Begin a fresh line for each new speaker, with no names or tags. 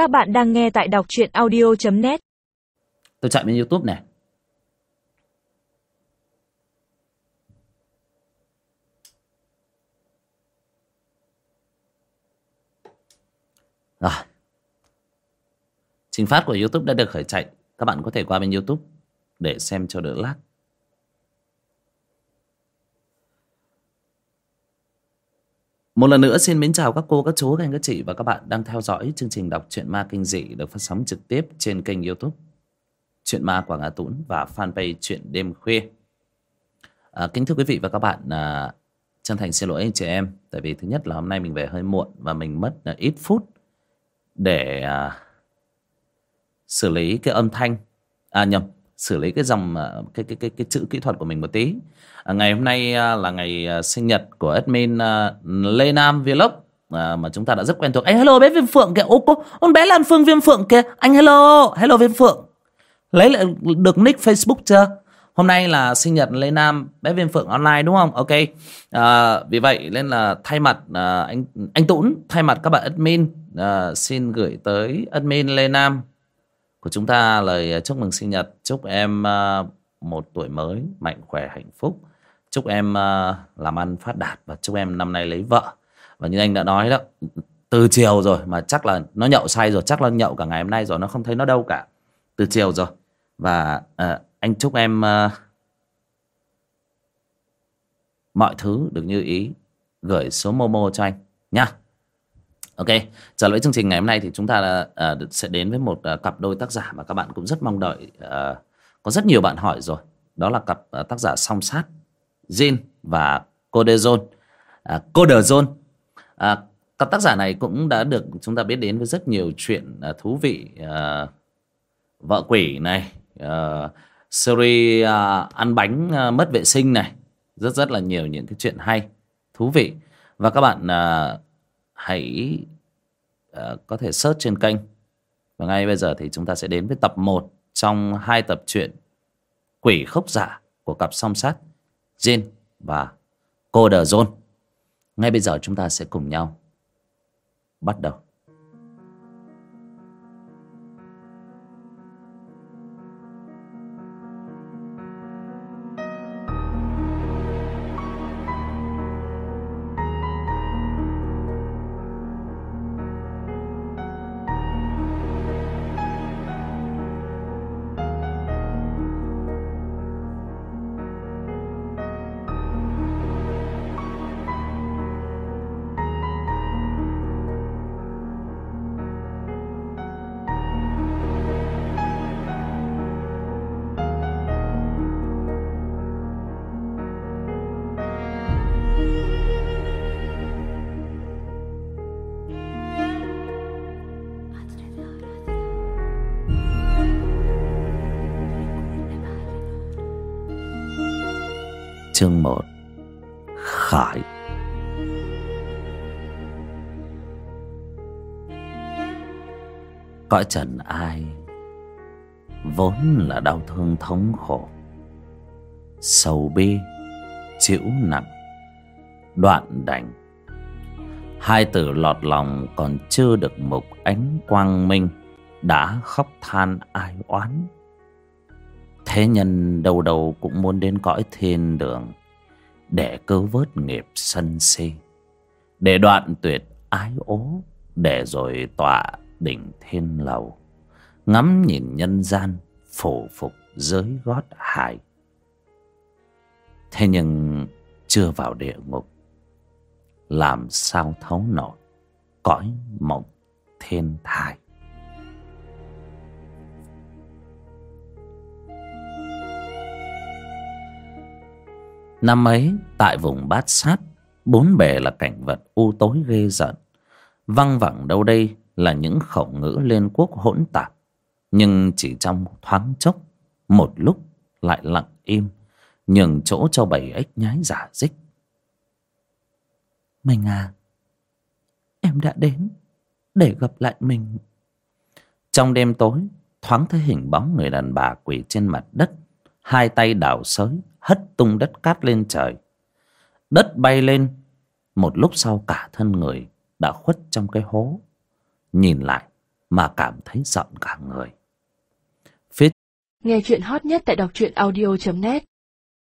Các bạn đang nghe tại đọc truyện audio.net
Tôi chạy bên Youtube này Rồi. Trình phát của Youtube đã được khởi chạy. Các bạn có thể qua bên Youtube Để xem cho đỡ lát Một lần nữa xin mến chào các cô, các chú, các anh, các chị và các bạn đang theo dõi chương trình đọc truyện ma kinh dị được phát sóng trực tiếp trên kênh youtube Chuyện ma Quảng Hà Tũng và fanpage Chuyện Đêm Khuya. À, kính thưa quý vị và các bạn, à, chân thành xin lỗi anh chị em tại vì thứ nhất là hôm nay mình về hơi muộn và mình mất à, ít phút để à, xử lý cái âm thanh, à nhầm, xử lý cái dòng ờ, cái cái cái cái chữ kỹ thuật của mình một tí. À, ngày hôm nay à, là ngày à, sinh nhật của admin à, Lê Nam Vlog à, mà chúng ta đã rất quen thuộc. Anh hello bé Viêm Phượng kìa, ô cô, con bé Lan Phương Viêm Phượng kìa, anh hello, hello Viêm Phượng. Lấy lại được nick Facebook chưa? Hôm nay là sinh nhật Lê Nam bé Viêm Phượng online đúng không? Ok. À, vì vậy nên là thay mặt à, anh anh Tũng thay mặt các bạn admin à, xin gửi tới admin Lê Nam của chúng ta lời à, chúc mừng sinh nhật, chúc em à, một tuổi mới mạnh khỏe hạnh phúc. Chúc em à, làm ăn phát đạt và chúc em năm nay lấy vợ. Và như anh đã nói đó từ chiều rồi mà chắc là nó nhậu say rồi chắc là nhậu cả ngày hôm nay rồi nó không thấy nó đâu cả. Từ chiều rồi. Và uh, anh chúc em uh, mọi thứ được như ý. Gửi số momo cho anh nhá ok trở lại chương trình ngày hôm nay thì chúng ta uh, sẽ đến với một uh, cặp đôi tác giả mà các bạn cũng rất mong đợi uh, có rất nhiều bạn hỏi rồi. Đó là cặp uh, tác giả song sát Jin và Codezone à, Codezone à, cặp tác giả này cũng đã được chúng ta biết đến với rất nhiều chuyện uh, thú vị Uh, vợ quỷ này uh, series uh, ăn bánh uh, mất vệ sinh này. Rất rất là nhiều những cái chuyện hay thú vị. Và các bạn Uh, hãy uh, có thể search trên kênh và ngay bây giờ thì chúng ta sẽ đến với tập 1 trong hai tập truyện quỷ khốc giả dạ của cặp song sát Jin và Coder Zone. Ngay bây giờ chúng ta sẽ cùng nhau bắt đầu. Chương 1 Khải. Cõi trần ai, Vốn là đau thương thống khổ. Sầu bi, Chịu nặng, Đoạn đành. Hai từ lọt lòng còn chưa được mục ánh quang minh, Đã khóc than ai oán. Thế nhân đầu đầu cũng muốn đến cõi thiên đường Để cứu vớt nghiệp sân si, Để đoạn tuyệt ái ố, Để rồi tọa đỉnh thiên lầu, Ngắm nhìn nhân gian phổ phục dưới gót hải Thế nhưng chưa vào địa ngục, Làm sao thấu nổi Cõi mộng thiên thai? Năm ấy, tại vùng bát sát, Bốn bề là cảnh vật u tối ghê giận Văng vẳng đâu đây là những khẩu ngữ liên quốc hỗn tạp. Nhưng chỉ trong thoáng chốc, Một lúc lại lặng im, Nhường chỗ cho bầy ếch nhái giả dích. Mình à Em đã đến Để gặp lại mình. Trong đêm tối, Thoáng thấy hình bóng người đàn bà quỳ trên mặt đất, Hai tay đào sới hất tung đất cát lên trời. Đất bay lên, một lúc sau cả thân người đã khuất trong cái hố. Nhìn lại mà cảm thấy giận cả người. Phía
Nghe chuyện hot nhất tại đọc truyện audio.net